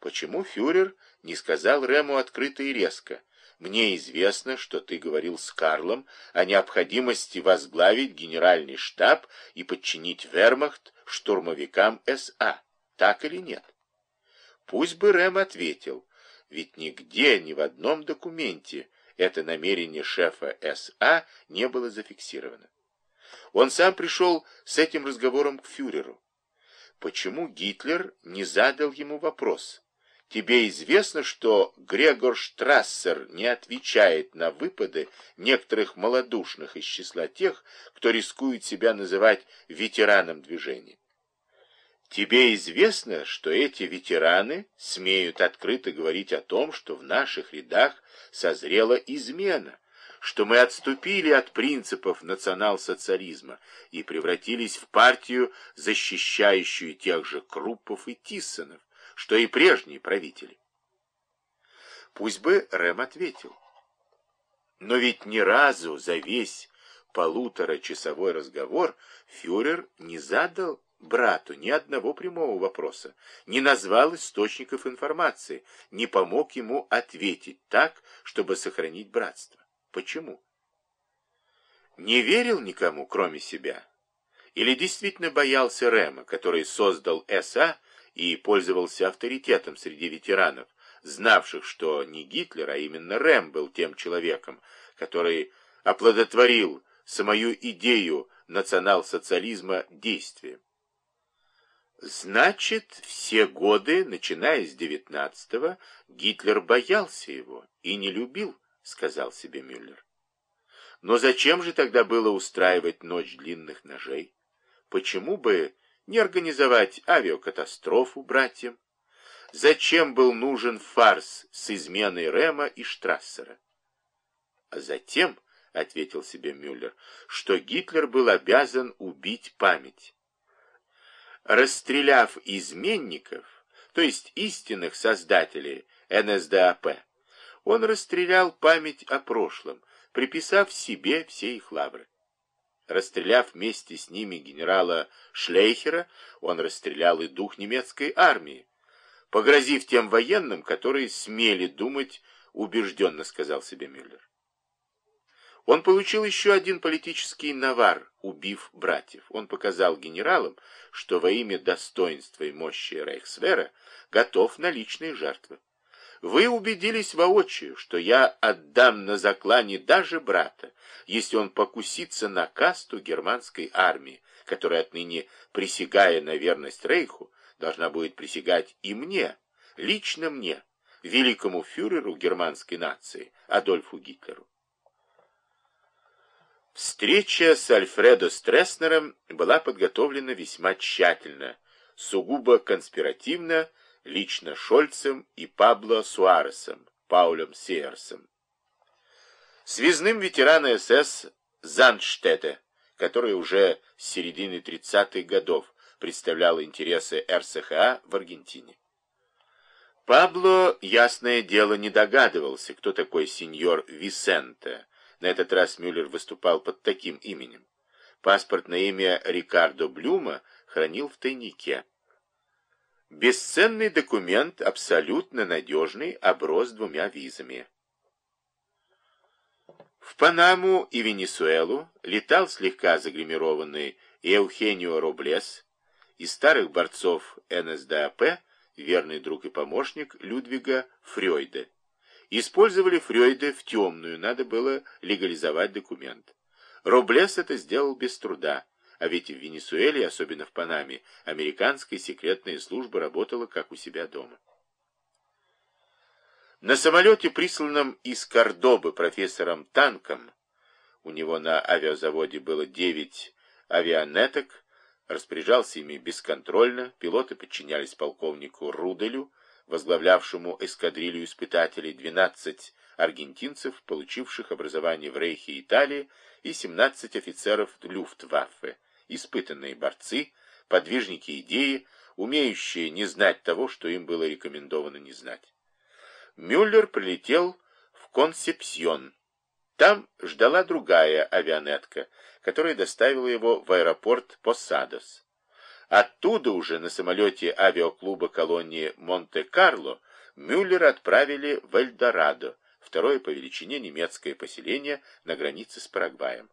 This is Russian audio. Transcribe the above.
Почему фюрер не сказал Рему открыто и резко? Мне известно, что ты говорил с Карлом о необходимости возглавить генеральный штаб и подчинить вермахт штурмовикам СА. Так или нет? Пусть бы Рэм ответил, ведь нигде, ни в одном документе это намерение шефа СА не было зафиксировано. Он сам пришел с этим разговором к фюреру. Почему Гитлер не задал ему вопрос? Тебе известно, что Грегор Штрассер не отвечает на выпады некоторых малодушных из числа тех, кто рискует себя называть ветераном движения. Тебе известно, что эти ветераны смеют открыто говорить о том, что в наших рядах созрела измена, что мы отступили от принципов национал-социализма и превратились в партию, защищающую тех же Круппов и Тиссонов, что и прежние правители. Пусть бы Рэм ответил. Но ведь ни разу за весь полуторачасовой разговор фюрер не задал брату ни одного прямого вопроса, не назвал источников информации, не помог ему ответить так, чтобы сохранить братство. Почему? Не верил никому, кроме себя? Или действительно боялся Рэма, который создал СА и пользовался авторитетом среди ветеранов, знавших, что не Гитлер, а именно Рэм был тем человеком, который оплодотворил самую идею национал-социализма действием. Значит, все годы, начиная с девятнадцатого, Гитлер боялся его и не любил, сказал себе Мюллер. Но зачем же тогда было устраивать ночь длинных ножей? Почему бы не организовать авиакатастрофу братьям? Зачем был нужен фарс с изменой Рема и Штрассера? А затем, — ответил себе Мюллер, — что Гитлер был обязан убить память. Расстреляв изменников, то есть истинных создателей НСДАП, он расстрелял память о прошлом, приписав себе все их лавры. Расстреляв вместе с ними генерала Шлейхера, он расстрелял и дух немецкой армии, погрозив тем военным, которые смели думать, убежденно сказал себе Мюллер. Он получил еще один политический навар, убив братьев. Он показал генералам, что во имя достоинства и мощи Рейхсвера готов на личные жертвы. Вы убедились воочию, что я отдам на заклане даже брата, если он покусится на касту германской армии, которая отныне, присягая на верность Рейху, должна будет присягать и мне, лично мне, великому фюреру германской нации, Адольфу Гитлеру. Встреча с Альфредо Стресснером была подготовлена весьма тщательно, сугубо конспиративно, лично Шольцем и Пабло Суаресом, Паулем Сиерсом. Связным ветерана СС Зандштете, который уже с середины 30-х годов представлял интересы РСХА в Аргентине. Пабло, ясное дело, не догадывался, кто такой сеньор Висенте. На этот раз Мюллер выступал под таким именем. Паспорт на имя Рикардо Блюма хранил в тайнике. Бесценный документ, абсолютно надежный, оброс двумя визами. В Панаму и Венесуэлу летал слегка загримированный Эухенио Роблес, из старых борцов НСДАП, верный друг и помощник Людвига Фрёйде. Использовали Фрёйде в темную, надо было легализовать документ. Роблес это сделал без труда. А ведь в Венесуэле, особенно в Панаме, американская секретная служба работала как у себя дома. На самолете, присланном из Кордобы профессором Танком, у него на авиазаводе было 9 авианеток, распоряжался ими бесконтрольно, пилоты подчинялись полковнику Руделю, возглавлявшему эскадрилью испытателей 12 аргентинцев, получивших образование в Рейхе Италии, и 17 офицеров Люфтваффе испытанные борцы, подвижники идеи, умеющие не знать того, что им было рекомендовано не знать. Мюллер прилетел в Консепсьон. Там ждала другая авианетка, которая доставила его в аэропорт Посадос. Оттуда уже на самолете авиаклуба колонии Монте-Карло Мюллер отправили в Эльдорадо, второе по величине немецкое поселение на границе с Парагваем.